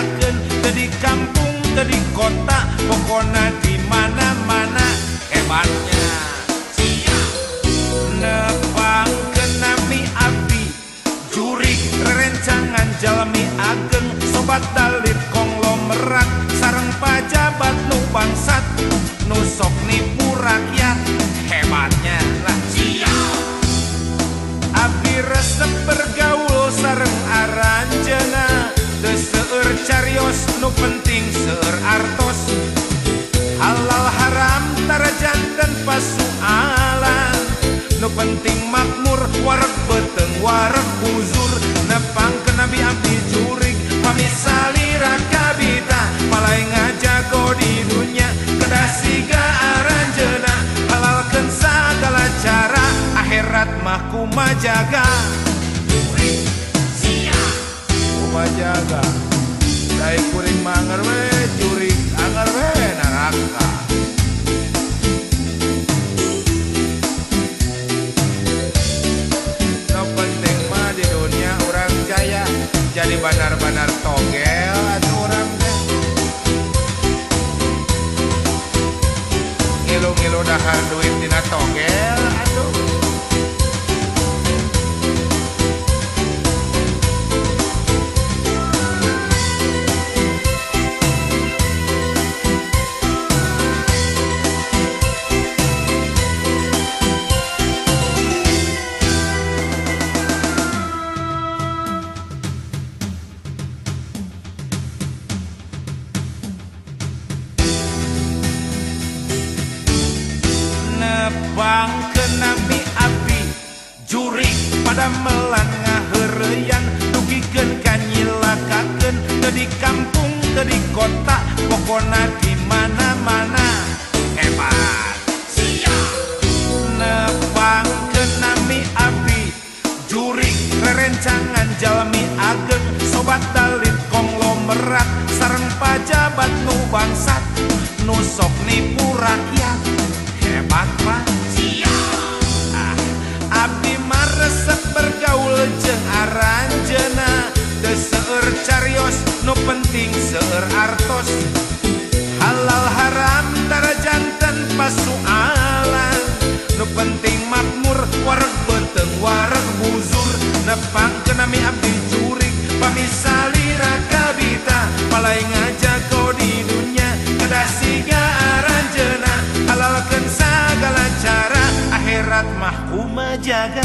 dirasakan jadi kampung jadi kota pokona di mana-mana hebatnya. Nepang kenami api juri rencangan jalmi ageng sobat dalib konglomerat sarang pajabat nu bangsat nusok nipu rakyat. Penting makmur wareg beteng wareg buzur Nepang ke nabi abdi jurik Pami salira kabita. Palai ngajago di dunia Kedah siga aranjena Halalkan segala cara Akhirat mah kuma jaga. Kuma jaga. Dai kuring mangar jurik angar we jadi benar-benar togel atau orang ngilu-ngilu dahar duit dina togel. Bang ke Nabi api. Jurik pada melangah hereyan dugiken teu di kampung teu di kota. Pokona di mana-mana. Hebat. Nebang ke Nabi api. Jurik rerencangan jalmi ageng sobat dalit konglomerat. Sareng pajabat nu bangsat. Nusok nipurak jaga